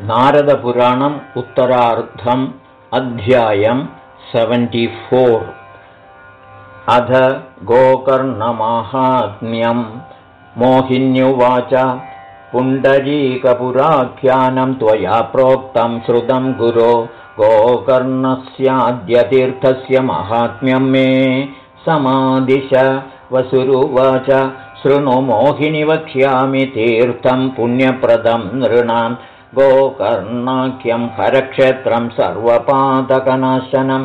नारदपुराणम् उत्तरार्धम् अध्यायम् फोर् अध गोकर्णमाहात्म्यम्। मोहिन्युवाच पुण्डरीकपुराख्यानं त्वया प्रोक्तं श्रुतं गुरो। गोकर्णस्याद्यतीर्थस्य माहात्म्यं मे समादिश। वसुरुवाच शृणु मोहिनि वक्ष्यामि तीर्थं पुण्यप्रदं नृणां गोकर्णाख्यं हरक्षेत्रं सर्वपादकनाशनं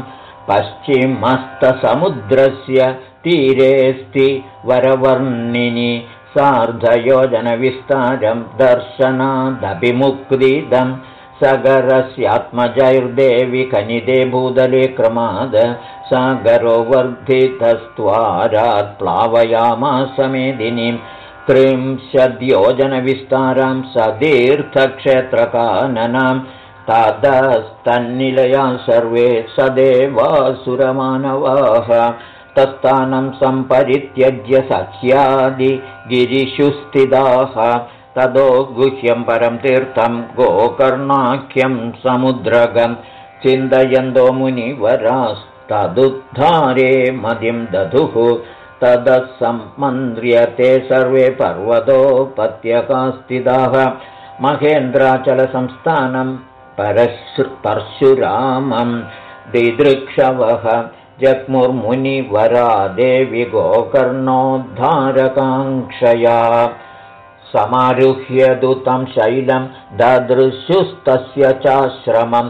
पश्चिमस्तसमुद्रस्य तीरेऽस्ति वरवर्णिनि सार्धयोजनविस्तारं दर्शनादभिमुक्तिदं सगरस्यात्मजैर्देवि खनिदे भूदले क्रमाद सागरो वर्धितस्त्वारात् प्लावयामासमेदिनीं त्रिंशद्योजनविस्तारां सदीर्थक्षेत्रकाननां तदस्तन्निलया सर्वे सदेवासुरमानवाः। तत्स्थानं सम्परित्यज्य सस्यादिगिरिषुस्थिताः तदो गुह्यं परं तीर्थं गोकर्णाख्यं समुद्रगं चिन्तयन्तो मुनिवरास्तदुद्धारे मदिं दधुः तदसम्मन्त्र्यते सर्वे पर्वतोपत्यकास्थिताः। महेन्द्राचलसंस्थानं परशुरामं दिदृक्षवः। जग्मुर्मुनिवरा देवि गोकर्णोद्धारकाङ्क्षया समारुह्यदुतं शैलं। ददृशुस्तस्य चाश्रमं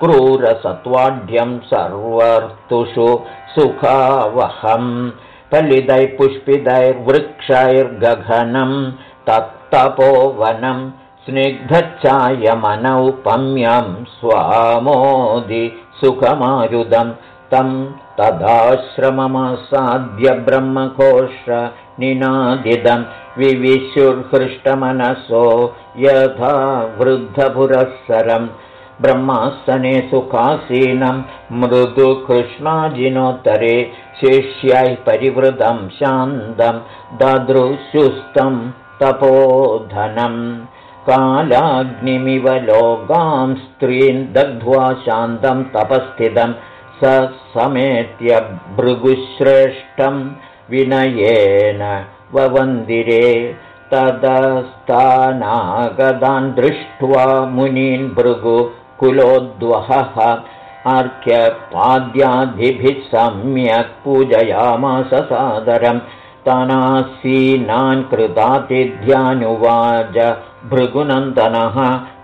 प्रशान्तक्रूरसत्वाढ्यं सर्वर्तुषु सुखावहम् फलितैः पुष्पितैर्वृक्षैर्गघनं तत्तपोवनं स्निग्धच्छायमनौपम्यं स्वामोदि सुखमारुदं तं तदाश्रममसाद्य ब्रह्मकोशनिनादिदं विविशुर्हृष्टमनसो यथा वृद्धपुरःसरं ब्रह्मासने सुखासीनं। मृदुकृष्णाजिनोत्तरे शिष्यै परिवृतं शान्तं ददृशुस्तं तपोधनम् कालाग्निमिव लोकां स्त्रीन् दग्ध्वा शान्तं तपस्थितं स समेत्य भृगुश्रेष्ठं विनयेन ववन्दिरे। तदस्तानागदान् दृष्ट्वा मुनीन् भृगुकुलोद्वहः अर्घ्यपाद्यादिभिः सम्यक् पूजयामास सादरम् तनासीनान् कृतातिध्यानुवाच भृगुनन्दनः।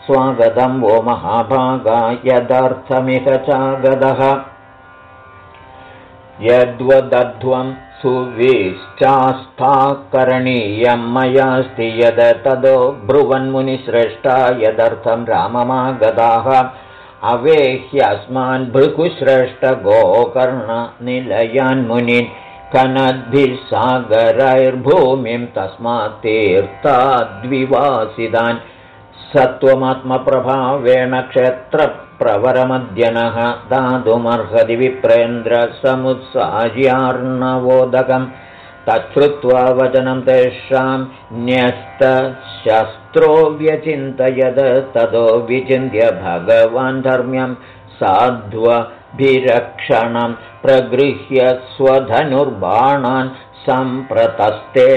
स्वागतं वो महाभागा यदर्थमिह चागदः। यद्वदध्वं सुविश्चास्था करणीयं। मयास्ति यद तदो ब्रुवन्मुनिश्रेष्ठा यदर्थं राममागदाः। अवेह्यस्मान् भृगुश्रेष्ठगोकर्णनिलयान्मुनिन् कनद्भिः सागरैर्भूमिं तस्मात् तीर्थाद्विवासिदान् सत्त्वमात्मप्रभावेण क्षेत्रप्रवरमद्यनः दातुमर्हति विप्रेन्द्रसमुत्सार्यार्णवोदकम् तच्छ्रुत्वा वचनं तेषां न्यस्तशस्त्रो व्यचिन्तयद ततो विचिन्त्य भगवान् धर्म्यं साध्वभिरक्षणं प्रगृह्य स्वधनुर्बाणान् सम्प्रतस्ते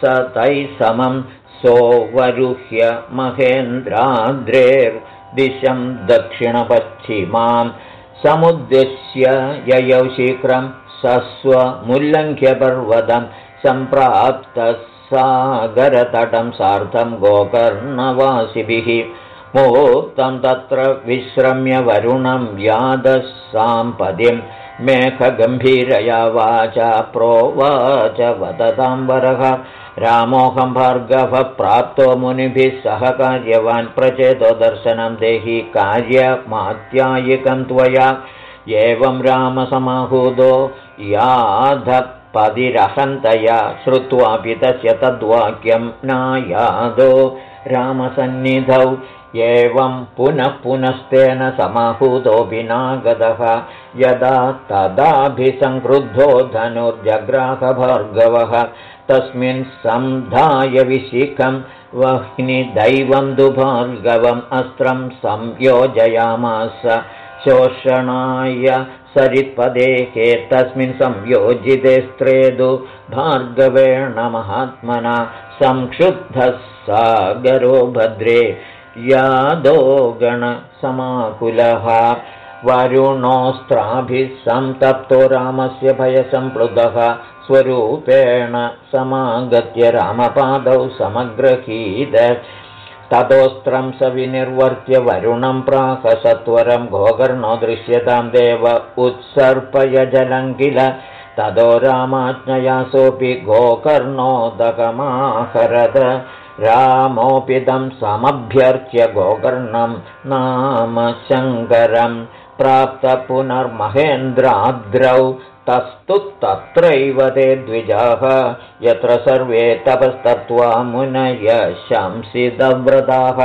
स तैः समं सोऽवरुह्य महेन्द्राद्रेर्दिशं दक्षिणपश्चिमां समुद्दिश्य ययौ शीघ्रं सस्वमुल्लङ्घ्यपर्वतं सम्प्राप्तः सागरतटं सार्धं गोकर्णवासिभिः। मुहूर्तं तत्र विश्रम्य वरुणं व्यादः साम्पदिं मेघगम्भीरया वाचा प्रोवाच वरः। रामोऽहं भार्गवः प्राप्तो मुनिभिः सह कार्यवान् प्रचेतो दर्शनं देहि कार्यमात्यायिकं त्वया। एवं रामसमाहूतो याधपदिरहन्तया श्रुत्वापि तस्य तद्वाक्यं नायादो। रामसन्निधौ एवं पुनः पुनस्तेन समाहूतोऽपि नागतः यदा तदाभिसङ्क्रुद्धो धनुर्जग्राहभार्गवः तस्मिन् सन्धाय विशिखं वह्निदैवं दुभार्गवम् अस्त्रं संयोजयामास। शोषणाय सरित्पदे के तस्मिन् संयोजिते स्त्रेदु भार्गवेण महात्मना संक्षुब्धः सागरो भद्रे यादो गणसमाकुलः। वरुणोऽस्त्राभिः सन्तप्तो रामस्य भयसम्प्लुतः स्वरूपेण समागत्य रामपादौ समग्रहीत ततोऽस्त्रं स विनिर्वर्त्य वरुणं प्राकसत्वरं गोकर्णो दृश्यतां देव उत्सर्पयजलं किल ततो रामाज्ञया सोऽपि रामोपिदं समभ्यर्च्य गोकर्णं नाम शङ्करं प्राप्त पुनर्महेन्द्राद्रौ तस्तु तत्रैव ते द्विजाः यत्र सर्वे तपस्तत्त्वा मुनय शंसितव्रताः।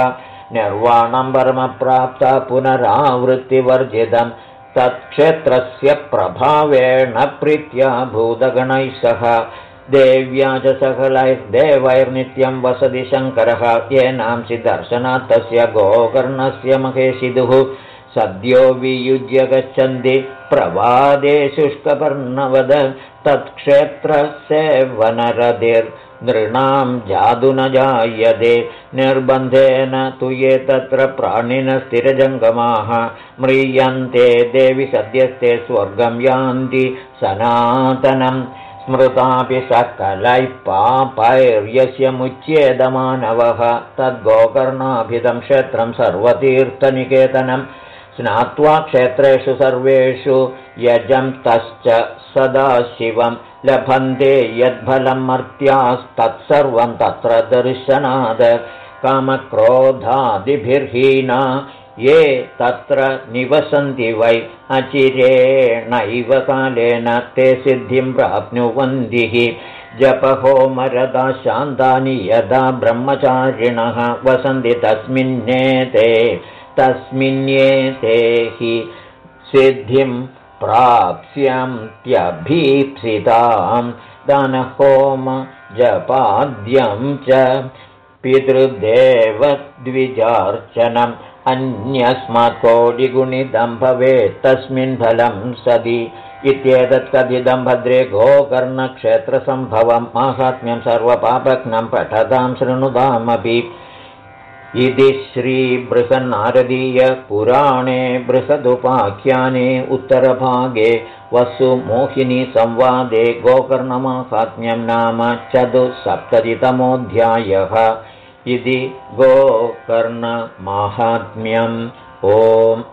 निर्वाणं परमप्राप्ता पुनरावृत्तिवर्जितं तत्क्षेत्रस्य प्रभावेण प्रीत्या भूतगणैः सह देव्या च सकलैर्देवैर्नित्यं वसति शङ्करः। येनांसि दर्शनात् तस्य गोकर्णस्य महेशिदुः सद्यो वियुज्य गच्छन्ति प्रवादे शुष्कपर्णवद तत्क्षेत्रसेवनरधिर्नृणां जादु न जायते। निर्बन्धेन तु ये तत्र प्राणिनस्थिरजङ्गमाः म्रियन्ते देवि सद्यस्ते स्वर्गं यान्ति सनातनम् स्मृतापि सकलैः पापैर्यस्य मुच्येदमानवः। तद्गोकर्णाभिधं क्षेत्रं सर्वतीर्थनिकेतनम् स्नात्वा क्षेत्रेषु सर्वेषु यजं तश्च सदा शिवं लभन्ते यद्फलं मर्त्यास्तत्सर्वं तत्र दर्शनाद। कामक्रोधादिभिर्हीना ये तत्र निवसन्ति वै अचिरेणैव कालेन ते सिद्धिं प्राप्नुवन्तिः जपहोमरदा शान्तानि यदा ब्रह्मचारिणः वसन्ति तस्मिन्नेते तस्मिन्येते हि सिद्धिं प्राप्स्यन्त्यभीप्सितां दानहोम जपाद्यं च पितृदेवद्विजार्चनम् अन्यस्मात्कोटिगुणितं भवेत् तस्मिन् फलं सदि इत्येतत् कथितं भद्रे गोकर्णक्षेत्रसम्भवं माहात्म्यं सर्वपापघ्नं पठतां शृणुतामपि। इति श्रीबृहन्नारदीयपुराणे बृहदुपाख्याने उत्तरभागे वसुमोहिनीसंवादे गोकर्णमाहात्म्यं नाम चतुस्सप्ततितमोऽध्यायः इति गोकर्णमाहात्म्यम्। ओम्